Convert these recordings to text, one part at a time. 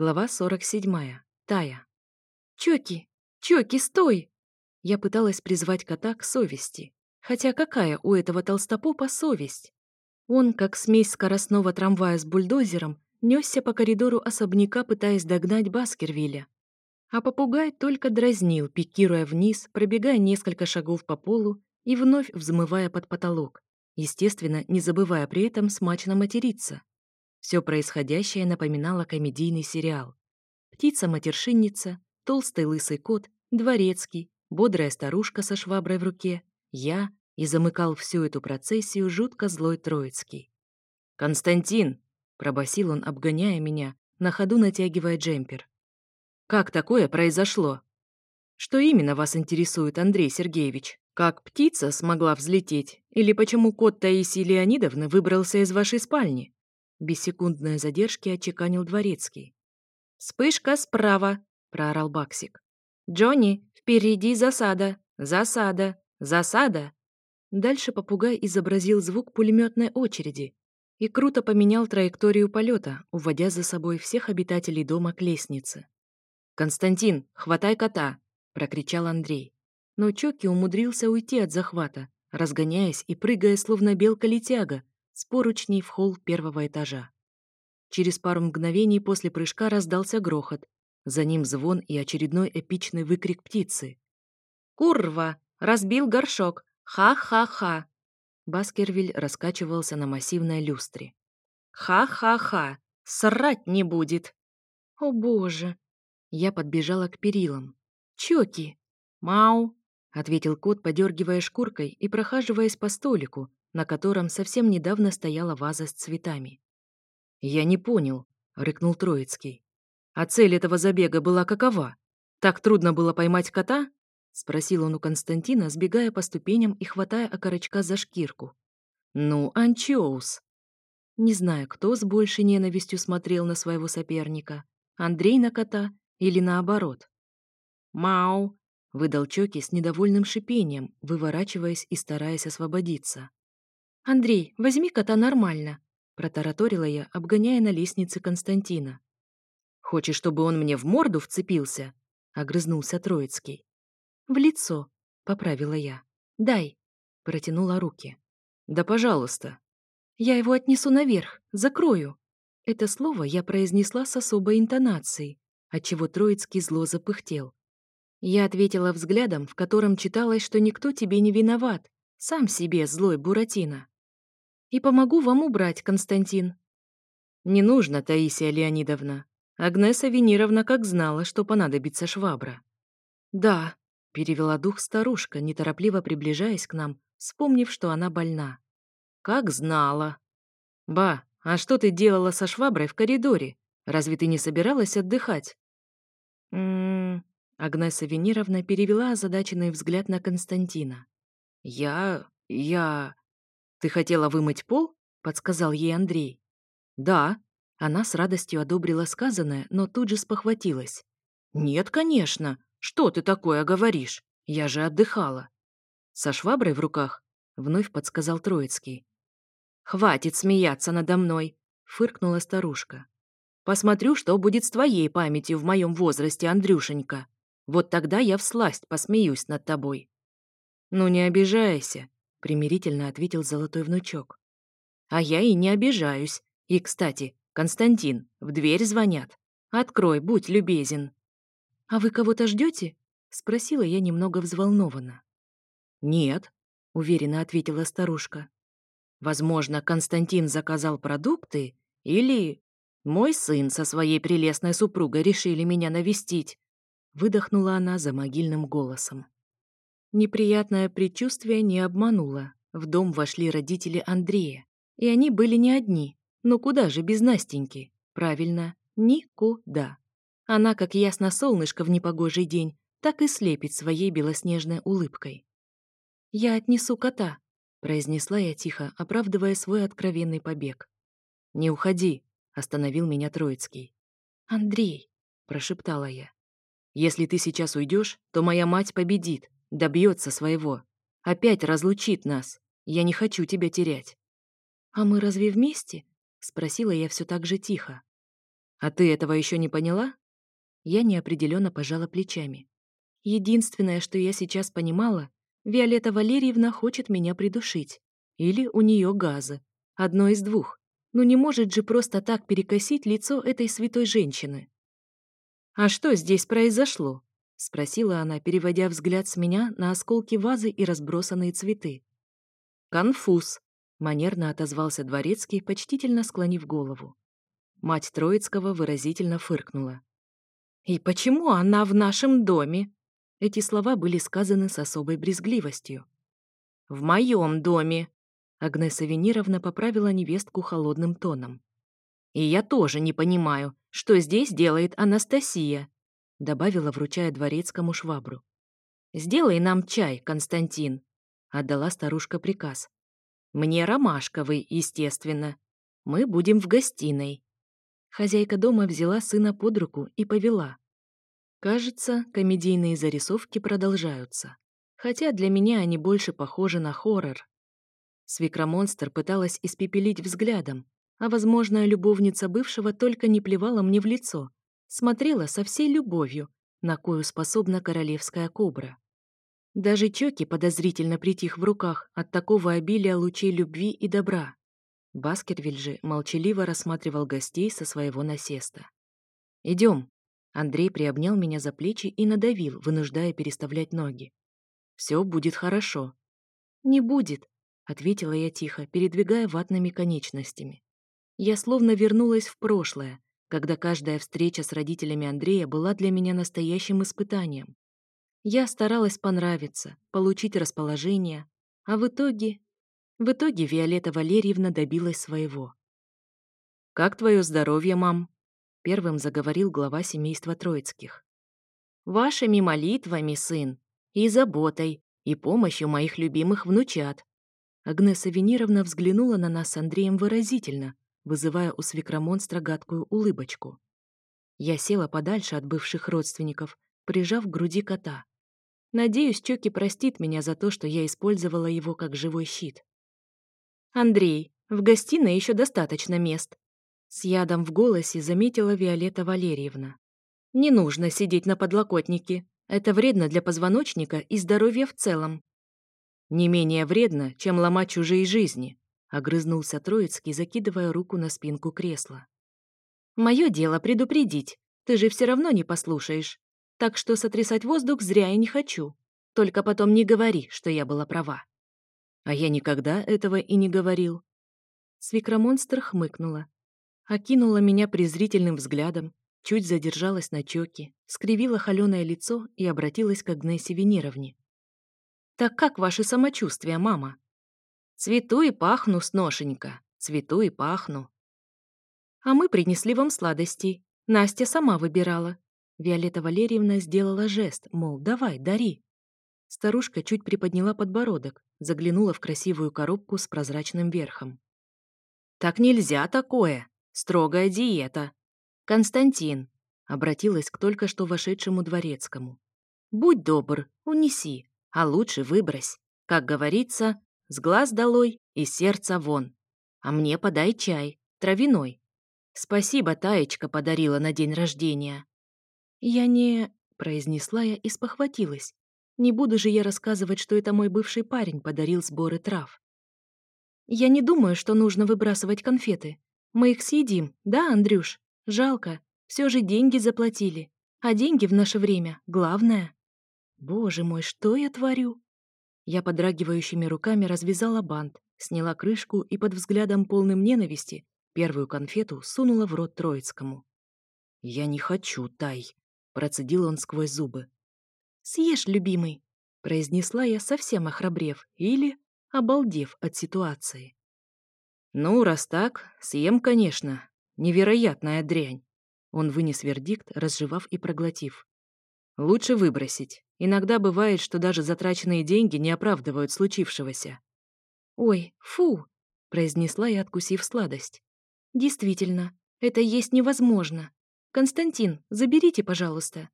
Глава 47. Тая. «Чоки! Чоки, стой!» Я пыталась призвать кота к совести. Хотя какая у этого толстопопа совесть? Он, как смесь скоростного трамвая с бульдозером, несся по коридору особняка, пытаясь догнать Баскервилля. А попугай только дразнил, пикируя вниз, пробегая несколько шагов по полу и вновь взмывая под потолок, естественно, не забывая при этом смачно материться. Все происходящее напоминало комедийный сериал. Птица-матершинница, толстый лысый кот, дворецкий, бодрая старушка со шваброй в руке, я и замыкал всю эту процессию жутко злой Троицкий. «Константин!» — пробасил он, обгоняя меня, на ходу натягивая джемпер. «Как такое произошло?» «Что именно вас интересует, Андрей Сергеевич? Как птица смогла взлететь? Или почему кот Таисии Леонидовны выбрался из вашей спальни?» Без секундной задержки очеканил дворецкий. «Вспышка справа!» — проорал Баксик. «Джонни, впереди засада! Засада! Засада!» Дальше попугай изобразил звук пулеметной очереди и круто поменял траекторию полета, уводя за собой всех обитателей дома к лестнице. «Константин, хватай кота!» — прокричал Андрей. Но Чоки умудрился уйти от захвата, разгоняясь и прыгая, словно белка-летяга, с поручней в холл первого этажа. Через пару мгновений после прыжка раздался грохот, за ним звон и очередной эпичный выкрик птицы. «Курва! Разбил горшок! Ха-ха-ха!» Баскервиль раскачивался на массивной люстре. «Ха-ха-ха! Срать не будет!» «О боже!» Я подбежала к перилам. Чоки! «Мау!» — ответил кот, подергивая шкуркой и прохаживаясь по столику, на котором совсем недавно стояла ваза с цветами. «Я не понял», — рыкнул Троицкий. «А цель этого забега была какова? Так трудно было поймать кота?» — спросил он у Константина, сбегая по ступеням и хватая окорочка за шкирку. «Ну, анчоус!» Не знаю, кто с большей ненавистью смотрел на своего соперника, Андрей на кота или наоборот. «Мау!» — выдал Чоки с недовольным шипением, выворачиваясь и стараясь освободиться. «Андрей, возьми кота нормально», — протараторила я, обгоняя на лестнице Константина. «Хочешь, чтобы он мне в морду вцепился?» — огрызнулся Троицкий. «В лицо», — поправила я. «Дай», — протянула руки. «Да, пожалуйста». «Я его отнесу наверх, закрою». Это слово я произнесла с особой интонацией, отчего Троицкий зло запыхтел. Я ответила взглядом, в котором читалось, что никто тебе не виноват, сам себе злой Буратино. И помогу вам убрать, Константин. Не нужно, Таисия Леонидовна. Агнеса Венеровна как знала, что понадобится швабра. Да, перевела дух старушка, неторопливо приближаясь к нам, вспомнив, что она больна. Как знала. Ба, а что ты делала со шваброй в коридоре? Разве ты не собиралась отдыхать? М -м. Агнеса Венеровна перевела озадаченный взгляд на Константина. «Я... я...» «Ты хотела вымыть пол?» — подсказал ей Андрей. «Да». Она с радостью одобрила сказанное, но тут же спохватилась. «Нет, конечно. Что ты такое говоришь? Я же отдыхала». «Со шваброй в руках?» — вновь подсказал Троицкий. «Хватит смеяться надо мной!» — фыркнула старушка. «Посмотрю, что будет с твоей памятью в моем возрасте, Андрюшенька. Вот тогда я всласть посмеюсь над тобой». «Ну не обижайся», — примирительно ответил золотой внучок. «А я и не обижаюсь. И, кстати, Константин, в дверь звонят. Открой, будь любезен». «А вы кого-то ждете? спросила я немного взволнованно. «Нет», — уверенно ответила старушка. «Возможно, Константин заказал продукты или мой сын со своей прелестной супругой решили меня навестить», — выдохнула она за могильным голосом. Неприятное предчувствие не обмануло. В дом вошли родители Андрея. И они были не одни. Но куда же без Настеньки? Правильно, никуда. Она, как ясно солнышко в непогожий день, так и слепит своей белоснежной улыбкой. «Я отнесу кота», — произнесла я тихо, оправдывая свой откровенный побег. «Не уходи», — остановил меня Троицкий. «Андрей», — прошептала я. «Если ты сейчас уйдешь, то моя мать победит», Добьется своего. Опять разлучит нас. Я не хочу тебя терять». «А мы разве вместе?» — спросила я все так же тихо. «А ты этого еще не поняла?» Я неопределенно пожала плечами. Единственное, что я сейчас понимала, Виолетта Валерьевна хочет меня придушить. Или у нее газы. Одно из двух. Ну не может же просто так перекосить лицо этой святой женщины. «А что здесь произошло?» — спросила она, переводя взгляд с меня на осколки вазы и разбросанные цветы. «Конфуз», — манерно отозвался дворецкий, почтительно склонив голову. Мать Троицкого выразительно фыркнула. «И почему она в нашем доме?» Эти слова были сказаны с особой брезгливостью. «В моем доме!» Агнеса Венировна поправила невестку холодным тоном. «И я тоже не понимаю, что здесь делает Анастасия. — добавила, вручая дворецкому швабру. «Сделай нам чай, Константин», — отдала старушка приказ. «Мне ромашковый, естественно. Мы будем в гостиной». Хозяйка дома взяла сына под руку и повела. Кажется, комедийные зарисовки продолжаются. Хотя для меня они больше похожи на хоррор. Свекромонстр пыталась испепелить взглядом, а, возможно, любовница бывшего только не плевала мне в лицо, смотрела со всей любовью, на кою способна королевская кобра. Даже Чоки подозрительно притих в руках от такого обилия лучей любви и добра. Баскервиль же молчаливо рассматривал гостей со своего насеста. «Идем!» Андрей приобнял меня за плечи и надавил, вынуждая переставлять ноги. «Все будет хорошо». «Не будет», — ответила я тихо, передвигая ватными конечностями. Я словно вернулась в прошлое, когда каждая встреча с родителями Андрея была для меня настоящим испытанием. Я старалась понравиться, получить расположение, а в итоге... В итоге Виолетта Валерьевна добилась своего. «Как твое здоровье, мам?» — первым заговорил глава семейства Троицких. «Вашими молитвами, сын, и заботой, и помощью моих любимых внучат». Агнеса Венеровна взглянула на нас с Андреем выразительно, вызывая у свекромонстра гадкую улыбочку. Я села подальше от бывших родственников, прижав к груди кота. Надеюсь, Чоки простит меня за то, что я использовала его как живой щит. «Андрей, в гостиной еще достаточно мест», — с ядом в голосе заметила Виолетта Валерьевна. «Не нужно сидеть на подлокотнике. Это вредно для позвоночника и здоровья в целом». «Не менее вредно, чем ломать чужие жизни», Огрызнулся Троицкий, закидывая руку на спинку кресла. «Мое дело предупредить. Ты же все равно не послушаешь. Так что сотрясать воздух зря я не хочу. Только потом не говори, что я была права». «А я никогда этого и не говорил». Свикромонстр хмыкнула. Окинула меня презрительным взглядом, чуть задержалась на чоке, скривила холеное лицо и обратилась к Агнессе Венеровне. «Так как ваше самочувствие, мама?» Цвету и пахну, сношенька, цвету и пахну. А мы принесли вам сладостей. Настя сама выбирала. Виолетта Валерьевна сделала жест, мол, давай, дари. Старушка чуть приподняла подбородок, заглянула в красивую коробку с прозрачным верхом. «Так нельзя такое! Строгая диета!» «Константин!» — обратилась к только что вошедшему дворецкому. «Будь добр, унеси, а лучше выбрось. Как говорится, с глаз долой и сердца вон. А мне подай чай, травяной. Спасибо, Таечка подарила на день рождения. Я не... произнесла я и спохватилась. Не буду же я рассказывать, что это мой бывший парень подарил сборы трав. Я не думаю, что нужно выбрасывать конфеты. Мы их съедим, да, Андрюш? Жалко. Все же деньги заплатили. А деньги в наше время — главное. Боже мой, что я творю? Я подрагивающими руками развязала бант, сняла крышку и под взглядом полным ненависти первую конфету сунула в рот Троицкому. «Я не хочу, Тай», — процедил он сквозь зубы. «Съешь, любимый», — произнесла я, совсем охрабрев или обалдев от ситуации. «Ну, раз так, съем, конечно. Невероятная дрянь». Он вынес вердикт, разжевав и проглотив. «Лучше выбросить». Иногда бывает, что даже затраченные деньги не оправдывают случившегося. «Ой, фу!» — произнесла я, откусив сладость. «Действительно, это есть невозможно. Константин, заберите, пожалуйста».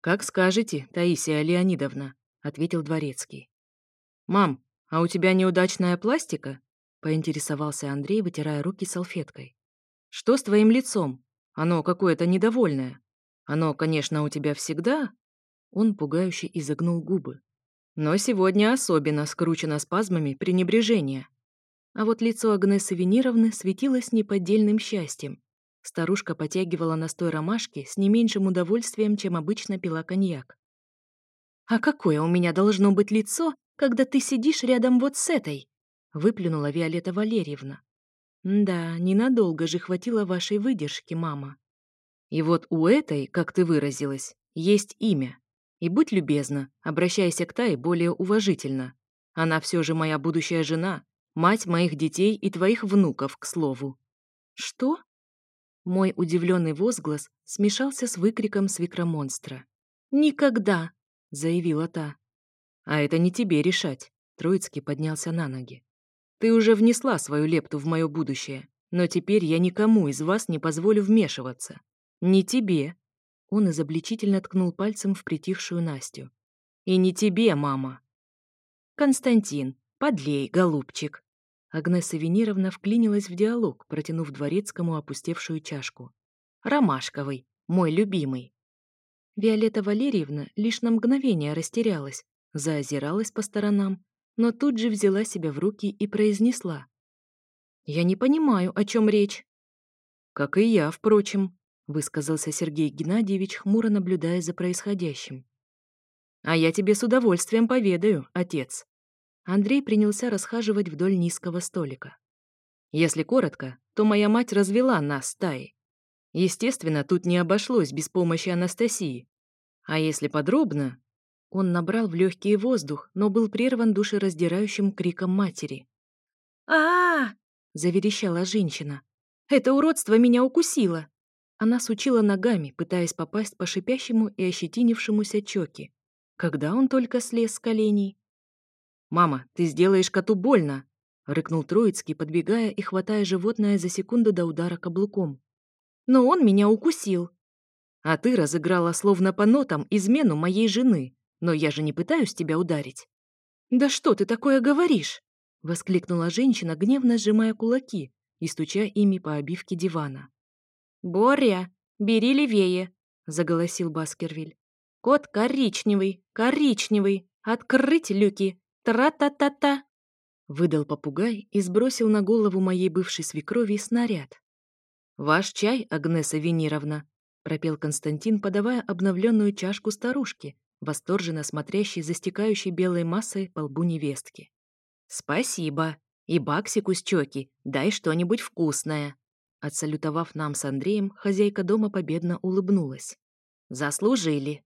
«Как скажете, Таисия Леонидовна», — ответил Дворецкий. «Мам, а у тебя неудачная пластика?» — поинтересовался Андрей, вытирая руки салфеткой. «Что с твоим лицом? Оно какое-то недовольное. Оно, конечно, у тебя всегда...» Он пугающе изогнул губы. Но сегодня особенно скручено спазмами пренебрежения. А вот лицо Агнесы Венеровны светилось неподдельным счастьем. Старушка потягивала настой ромашки с не меньшим удовольствием, чем обычно пила коньяк. «А какое у меня должно быть лицо, когда ты сидишь рядом вот с этой?» — выплюнула Виолетта Валерьевна. «Да, ненадолго же хватило вашей выдержки, мама». «И вот у этой, как ты выразилась, есть имя. И будь любезна, обращайся к Тае более уважительно. Она все же моя будущая жена, мать моих детей и твоих внуков, к слову». «Что?» Мой удивленный возглас смешался с выкриком свекромонстра. «Никогда!» — заявила та. «А это не тебе решать», — Троицкий поднялся на ноги. «Ты уже внесла свою лепту в мое будущее, но теперь я никому из вас не позволю вмешиваться. Ни тебе, он изобличительно ткнул пальцем в притихшую Настю. «И не тебе, мама!» «Константин, подлей, голубчик!» Агнеса Венеровна вклинилась в диалог, протянув дворецкому опустевшую чашку. «Ромашковый, мой любимый!» Виолетта Валерьевна лишь на мгновение растерялась, заозиралась по сторонам, но тут же взяла себя в руки и произнесла. «Я не понимаю, о чем речь». «Как и я, впрочем», высказался Сергей Геннадьевич, хмуро наблюдая за происходящим. «А я тебе с удовольствием поведаю, отец». Андрей принялся расхаживать вдоль низкого столика. «Если коротко, то моя мать развела нас с Естественно, тут не обошлось без помощи Анастасии. А если подробно...» Он набрал в легкий воздух, но был прерван душераздирающим криком матери. -а, -а, -а! заверещала женщина. «Это уродство меня укусило!» Она сучила ногами, пытаясь попасть по шипящему и ощетинившемуся чоке. Когда он только слез с коленей? «Мама, ты сделаешь коту больно!» — рыкнул Троицкий, подбегая и хватая животное за секунду до удара каблуком. «Но он меня укусил!» «А ты разыграла словно по нотам измену моей жены, но я же не пытаюсь тебя ударить!» «Да что ты такое говоришь?» — воскликнула женщина, гневно сжимая кулаки и стуча ими по обивке дивана. «Боря, бери левее!» — заголосил Баскервиль. «Кот коричневый, коричневый! Открыть люки! Тра-та-та-та!» Выдал попугай и сбросил на голову моей бывшей свекрови снаряд. «Ваш чай, Агнеса Венеровна!» — пропел Константин, подавая обновленную чашку старушке, восторженно смотрящей за стекающей белой массой по лбу невестки. «Спасибо! И баксику с чоки, дай что-нибудь вкусное!» Отсалютовав нам с Андреем, хозяйка дома победно улыбнулась. «Заслужили!»